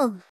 Oh,